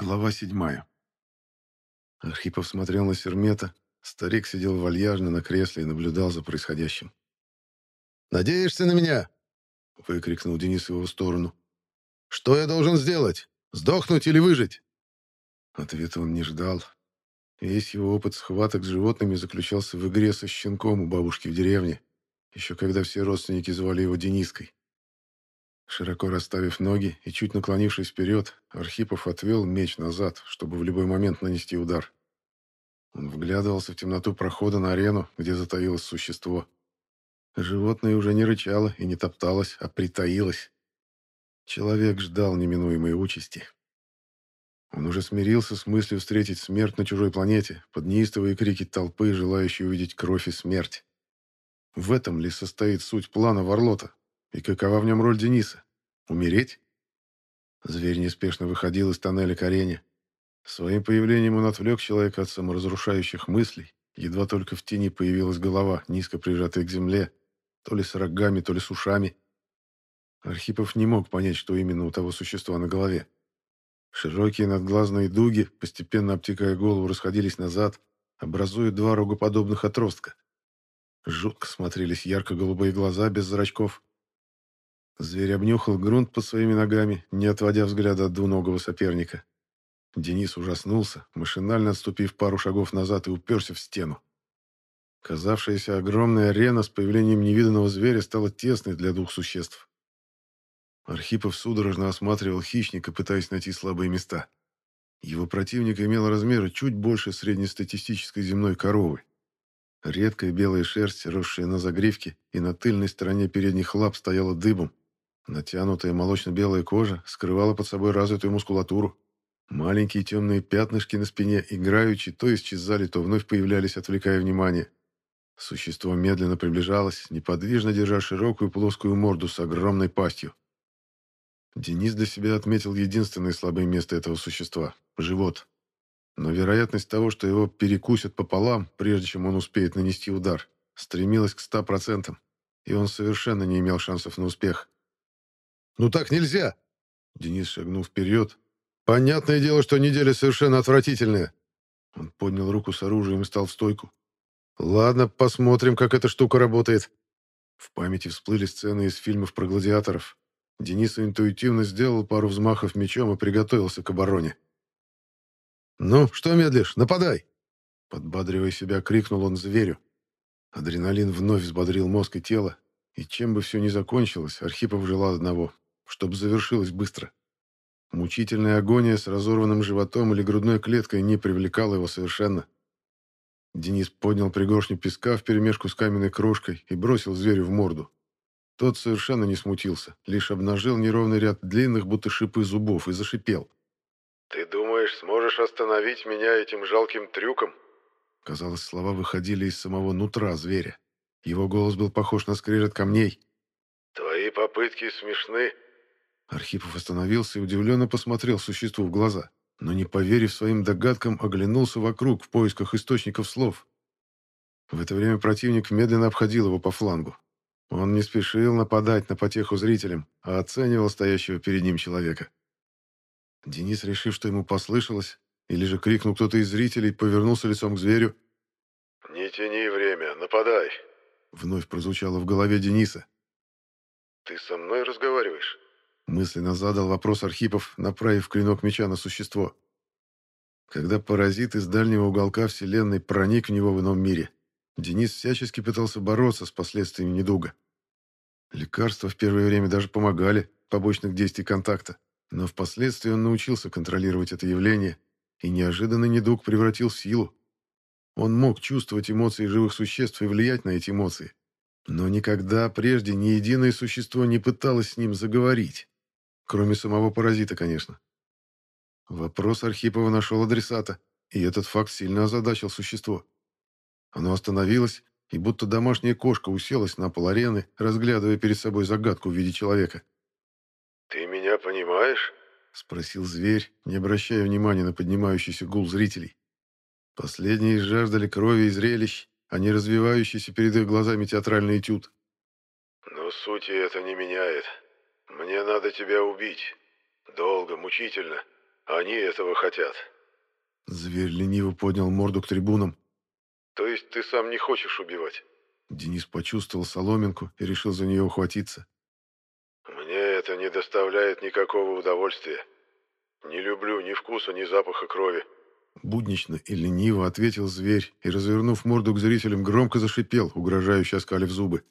Глава седьмая. Архипов смотрел на Сермета. Старик сидел вальяжно на кресле и наблюдал за происходящим. «Надеешься на меня?» — выкрикнул Денис в его сторону. «Что я должен сделать? Сдохнуть или выжить?» Ответа он не ждал. Весь его опыт схваток с животными заключался в игре со щенком у бабушки в деревне, еще когда все родственники звали его Дениской. Широко расставив ноги и чуть наклонившись вперед, Архипов отвел меч назад, чтобы в любой момент нанести удар. Он вглядывался в темноту прохода на арену, где затаилось существо. Животное уже не рычало и не топталось, а притаилось. Человек ждал неминуемой участи. Он уже смирился с мыслью встретить смерть на чужой планете, под неистовые крики толпы, желающей увидеть кровь и смерть. В этом ли состоит суть плана Варлота? И какова в нем роль Дениса? Умереть? Зверь неспешно выходил из тоннеля к арене. Своим появлением он отвлек человека от саморазрушающих мыслей. Едва только в тени появилась голова, низко прижатая к земле, то ли с рогами, то ли с ушами. Архипов не мог понять, что именно у того существа на голове. Широкие надглазные дуги, постепенно обтекая голову, расходились назад, образуя два рогоподобных отростка. Жутко смотрелись ярко-голубые глаза без зрачков, Зверь обнюхал грунт под своими ногами, не отводя взгляда от двуногого соперника. Денис ужаснулся, машинально отступив пару шагов назад и уперся в стену. Казавшаяся огромная арена с появлением невиданного зверя стала тесной для двух существ. Архипов судорожно осматривал хищника, пытаясь найти слабые места. Его противник имел размеры чуть больше среднестатистической земной коровы. Редкая белая шерсть, росшая на загривке и на тыльной стороне передних лап, стояла дыбом, Натянутая молочно-белая кожа скрывала под собой развитую мускулатуру. Маленькие темные пятнышки на спине, играючи, то исчезали, то вновь появлялись, отвлекая внимание. Существо медленно приближалось, неподвижно держа широкую плоскую морду с огромной пастью. Денис для себя отметил единственное слабое место этого существа – живот. Но вероятность того, что его перекусят пополам, прежде чем он успеет нанести удар, стремилась к ста процентам, и он совершенно не имел шансов на успех. «Ну так нельзя!» Денис шагнул вперед. «Понятное дело, что неделя совершенно отвратительная!» Он поднял руку с оружием и стал в стойку. «Ладно, посмотрим, как эта штука работает». В памяти всплыли сцены из фильмов про гладиаторов. Денис интуитивно сделал пару взмахов мечом и приготовился к обороне. «Ну, что медлишь? Нападай!» Подбадривая себя, крикнул он зверю. Адреналин вновь взбодрил мозг и тело, и чем бы все ни закончилось, Архипов желал одного чтобы завершилось быстро. Мучительная агония с разорванным животом или грудной клеткой не привлекала его совершенно. Денис поднял пригоршню песка вперемешку с каменной крошкой и бросил зверю в морду. Тот совершенно не смутился, лишь обнажил неровный ряд длинных, будто шипы зубов, и зашипел. «Ты думаешь, сможешь остановить меня этим жалким трюком?» Казалось, слова выходили из самого нутра зверя. Его голос был похож на скрежет камней. «Твои попытки смешны, Архипов остановился и удивленно посмотрел существу в глаза, но, не поверив своим догадкам, оглянулся вокруг в поисках источников слов. В это время противник медленно обходил его по флангу. Он не спешил нападать на потеху зрителям, а оценивал стоящего перед ним человека. Денис, решив, что ему послышалось, или же крикнул кто-то из зрителей, повернулся лицом к зверю. «Не тяни время, нападай!» Вновь прозвучало в голове Дениса. «Ты со мной разговариваешь?» Мысленно задал вопрос Архипов, направив клинок меча на существо. Когда паразит из дальнего уголка Вселенной проник в него в ином мире, Денис всячески пытался бороться с последствиями недуга. Лекарства в первое время даже помогали, побочных действий контакта, но впоследствии он научился контролировать это явление, и неожиданный недуг превратил в силу. Он мог чувствовать эмоции живых существ и влиять на эти эмоции. Но никогда прежде ни единое существо не пыталось с ним заговорить. Кроме самого паразита, конечно. Вопрос Архипова нашел адресата, и этот факт сильно озадачил существо. Оно остановилось, и будто домашняя кошка уселась на пол арены, разглядывая перед собой загадку в виде человека. «Ты меня понимаешь?» — спросил зверь, не обращая внимания на поднимающийся гул зрителей. Последние жаждали крови и зрелищ, а не развивающийся перед их глазами театральный этюд. «Но сути это не меняет. Мне надо тебя убить. Долго, мучительно. Они этого хотят». Зверь лениво поднял морду к трибунам. «То есть ты сам не хочешь убивать?» Денис почувствовал соломинку и решил за нее ухватиться. «Мне это не доставляет никакого удовольствия. Не люблю ни вкуса, ни запаха крови». Буднично и лениво ответил зверь и, развернув морду к зрителям, громко зашипел, угрожающе оскалив зубы.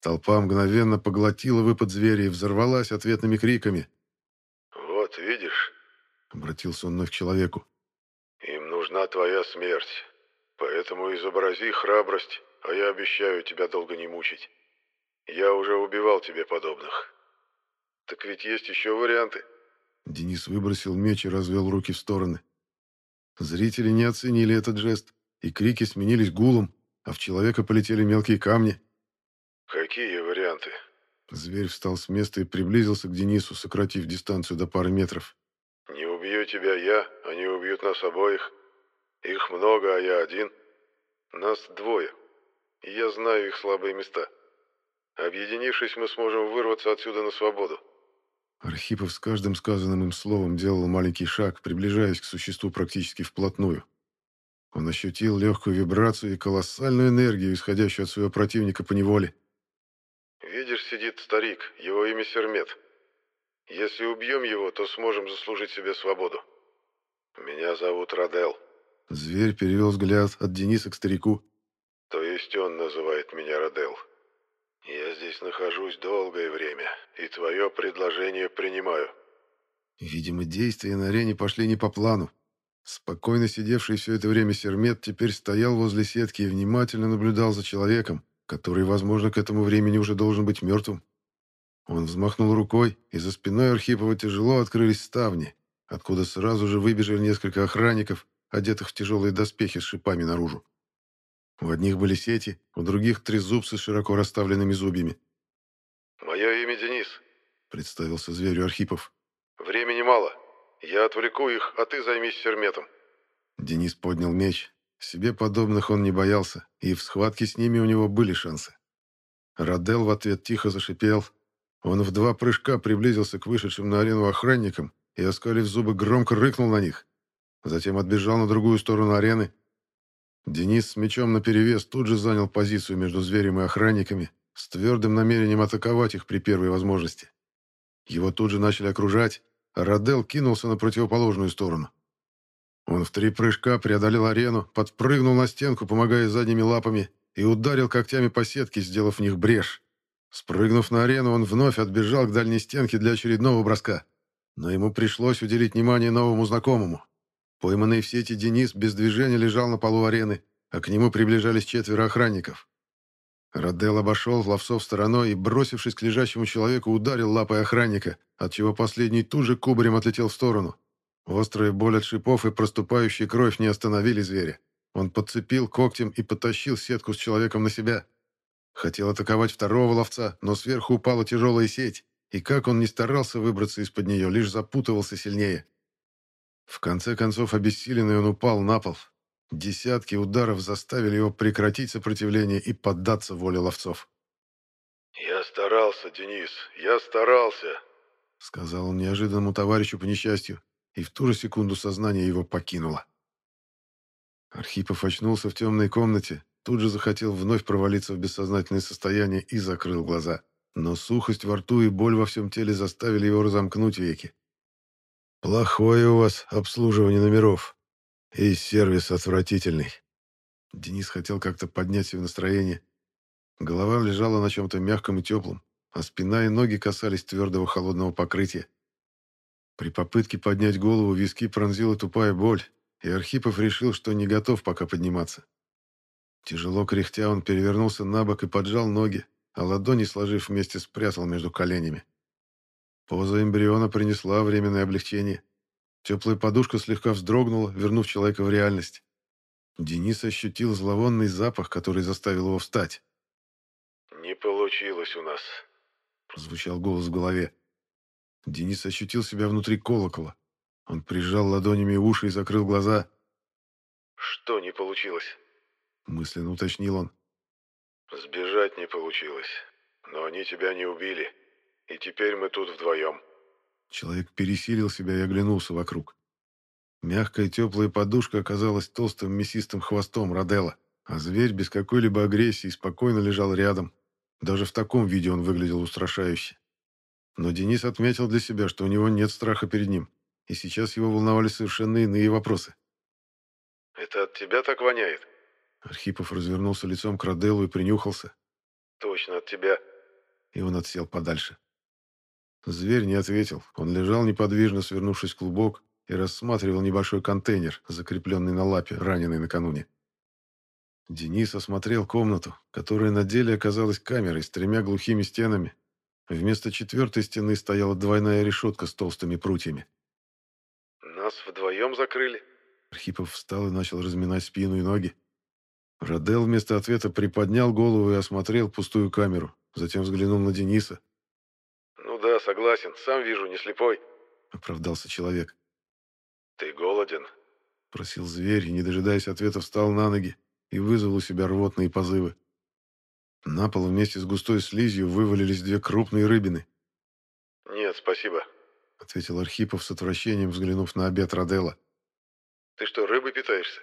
Толпа мгновенно поглотила выпад зверя и взорвалась ответными криками. «Вот видишь», — обратился он вновь к человеку, — «им нужна твоя смерть, поэтому изобрази храбрость, а я обещаю тебя долго не мучить. Я уже убивал тебе подобных. Так ведь есть еще варианты». Денис выбросил меч и развел руки в стороны. Зрители не оценили этот жест, и крики сменились гулом, а в человека полетели мелкие камни. «Какие варианты?» Зверь встал с места и приблизился к Денису, сократив дистанцию до пары метров. «Не убью тебя я, они убьют нас обоих. Их много, а я один. Нас двое. И я знаю их слабые места. Объединившись, мы сможем вырваться отсюда на свободу». Архипов с каждым сказанным им словом делал маленький шаг, приближаясь к существу практически вплотную. Он ощутил легкую вибрацию и колоссальную энергию, исходящую от своего противника по неволе. Видишь, сидит старик, его имя Сермет. Если убьем его, то сможем заслужить себе свободу. Меня зовут Радел. Зверь перевел взгляд от Дениса к старику. То есть он называет меня Радел. Я здесь нахожусь долгое время, и твое предложение принимаю. Видимо, действия на арене пошли не по плану. Спокойно сидевший все это время Сермет теперь стоял возле сетки и внимательно наблюдал за человеком, который, возможно, к этому времени уже должен быть мертвым. Он взмахнул рукой, и за спиной Архипова тяжело открылись ставни, откуда сразу же выбежали несколько охранников, одетых в тяжелые доспехи с шипами наружу. У одних были сети, у других трезубцы с широко расставленными зубьями. «Мое имя Денис», — представился зверю Архипов. «Времени мало. Я отвлеку их, а ты займись серметом». Денис поднял меч, себе подобных он не боялся, и в схватке с ними у него были шансы. Радел в ответ тихо зашипел. Он в два прыжка приблизился к вышедшим на арену охранникам и, оскалив зубы, громко рыкнул на них. Затем отбежал на другую сторону арены. Денис с мечом наперевес тут же занял позицию между зверем и охранниками, с твердым намерением атаковать их при первой возможности. Его тут же начали окружать, а Радел кинулся на противоположную сторону. Он в три прыжка преодолел арену, подпрыгнул на стенку, помогая задними лапами, и ударил когтями по сетке, сделав в них брешь. Спрыгнув на арену, он вновь отбежал к дальней стенке для очередного броска. Но ему пришлось уделить внимание новому знакомому. Пойманный в сети Денис без движения лежал на полу арены, а к нему приближались четверо охранников. Радел обошел ловцов стороной и, бросившись к лежащему человеку, ударил лапой охранника, отчего последний тут же кубарем отлетел в сторону. Острая боль от шипов и проступающая кровь не остановили зверя. Он подцепил когтем и потащил сетку с человеком на себя. Хотел атаковать второго ловца, но сверху упала тяжелая сеть, и как он ни старался выбраться из-под нее, лишь запутывался сильнее. В конце концов, обессиленный он упал на пол. Десятки ударов заставили его прекратить сопротивление и поддаться воле ловцов. «Я старался, Денис, я старался», — сказал он неожиданному товарищу по несчастью и в ту же секунду сознание его покинуло. Архипов очнулся в темной комнате, тут же захотел вновь провалиться в бессознательное состояние и закрыл глаза. Но сухость во рту и боль во всем теле заставили его разомкнуть веки. «Плохое у вас обслуживание номеров. И сервис отвратительный». Денис хотел как-то поднять себе настроение. Голова лежала на чем-то мягком и теплом, а спина и ноги касались твердого холодного покрытия. При попытке поднять голову виски пронзила тупая боль, и Архипов решил, что не готов пока подниматься. Тяжело кряхтя, он перевернулся на бок и поджал ноги, а ладони, сложив вместе, спрятал между коленями. Поза эмбриона принесла временное облегчение. Теплая подушка слегка вздрогнула, вернув человека в реальность. Денис ощутил зловонный запах, который заставил его встать. «Не получилось у нас», — прозвучал голос в голове. Денис ощутил себя внутри колокола. Он прижал ладонями уши и закрыл глаза. «Что не получилось?» Мысленно уточнил он. «Сбежать не получилось. Но они тебя не убили. И теперь мы тут вдвоем». Человек пересилил себя и оглянулся вокруг. Мягкая теплая подушка оказалась толстым мясистым хвостом Роделла, а зверь без какой-либо агрессии спокойно лежал рядом. Даже в таком виде он выглядел устрашающе. Но Денис отметил для себя, что у него нет страха перед ним, и сейчас его волновали совершенно иные вопросы. «Это от тебя так воняет?» Архипов развернулся лицом к Роделлу и принюхался. «Точно от тебя». И он отсел подальше. Зверь не ответил. Он лежал неподвижно, свернувшись в клубок, и рассматривал небольшой контейнер, закрепленный на лапе, раненый накануне. Денис осмотрел комнату, которая на деле оказалась камерой с тремя глухими стенами. Вместо четвертой стены стояла двойная решетка с толстыми прутьями. «Нас вдвоем закрыли?» Архипов встал и начал разминать спину и ноги. Родел вместо ответа приподнял голову и осмотрел пустую камеру, затем взглянул на Дениса. «Ну да, согласен, сам вижу, не слепой», — оправдался человек. «Ты голоден?» — просил зверь, и, не дожидаясь ответа, встал на ноги и вызвал у себя рвотные позывы. На пол вместе с густой слизью вывалились две крупные рыбины. «Нет, спасибо», — ответил Архипов с отвращением, взглянув на обед Родела. «Ты что, рыбой питаешься?»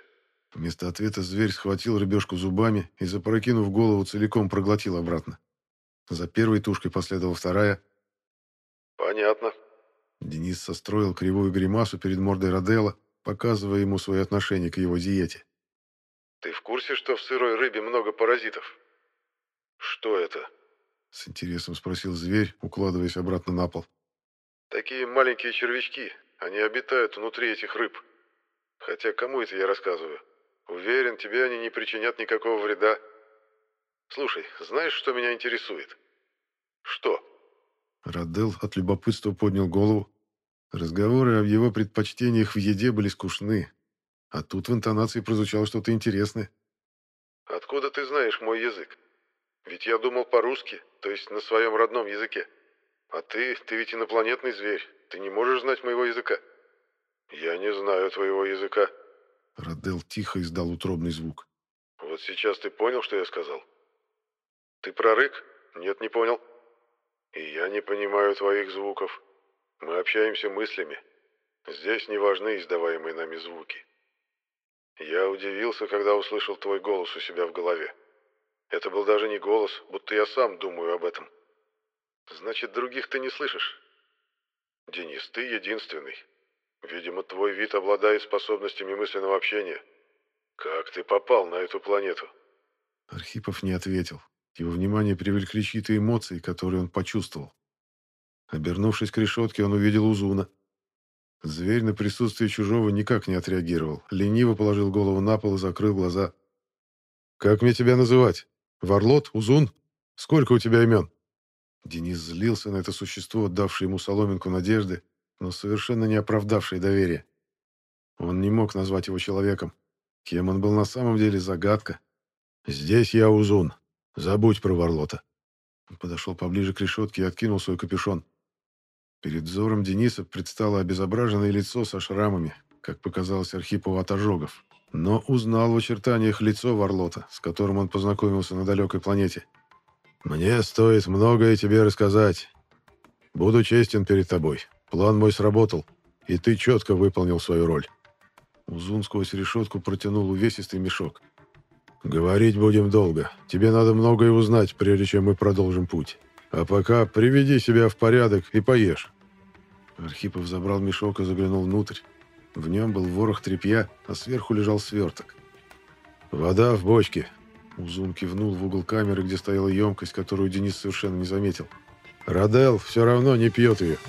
Вместо ответа зверь схватил рыбешку зубами и, запрокинув голову, целиком проглотил обратно. За первой тушкой последовала вторая. «Понятно». Денис состроил кривую гримасу перед мордой Родела, показывая ему свое отношение к его диете. «Ты в курсе, что в сырой рыбе много паразитов?» «Что это?» С интересом спросил зверь, укладываясь обратно на пол. «Такие маленькие червячки. Они обитают внутри этих рыб. Хотя кому это я рассказываю? Уверен, тебе они не причинят никакого вреда. Слушай, знаешь, что меня интересует? Что? Радел от любопытства поднял голову. Разговоры о его предпочтениях в еде были скучны. А тут в интонации прозвучало что-то интересное. «Откуда ты знаешь мой язык? Ведь я думал по-русски, то есть на своем родном языке. А ты, ты ведь инопланетный зверь, ты не можешь знать моего языка». «Я не знаю твоего языка», Радел тихо издал утробный звук. «Вот сейчас ты понял, что я сказал?» «Ты прорык? Нет, не понял». «И я не понимаю твоих звуков. Мы общаемся мыслями. Здесь не важны издаваемые нами звуки. Я удивился, когда услышал твой голос у себя в голове. Это был даже не голос, будто я сам думаю об этом. Значит, других ты не слышишь? Денис, ты единственный. Видимо, твой вид обладает способностями мысленного общения. Как ты попал на эту планету? Архипов не ответил. Его внимание привлекли чьи-то эмоции, которые он почувствовал. Обернувшись к решетке, он увидел Узуна. Зверь на присутствие чужого никак не отреагировал. Лениво положил голову на пол и закрыл глаза. «Как мне тебя называть? Варлот? Узун? Сколько у тебя имен?» Денис злился на это существо, давшее ему соломинку надежды, но совершенно не оправдавшее доверие. Он не мог назвать его человеком. Кем он был на самом деле, загадка. «Здесь я Узун. Забудь про Варлота». Он подошел поближе к решетке и откинул свой капюшон. Перед взором Дениса предстало обезображенное лицо со шрамами, как показалось Архипову от ожогов. Но узнал в очертаниях лицо Варлота, с которым он познакомился на далекой планете. «Мне стоит многое тебе рассказать. Буду честен перед тобой. План мой сработал, и ты четко выполнил свою роль». Узун сквозь решетку протянул увесистый мешок. «Говорить будем долго. Тебе надо многое узнать, прежде чем мы продолжим путь. А пока приведи себя в порядок и поешь». Архипов забрал мешок и заглянул внутрь. В нем был ворох тряпья, а сверху лежал сверток. «Вода в бочке». Узун кивнул в угол камеры, где стояла емкость, которую Денис совершенно не заметил. «Радел все равно не пьет ее».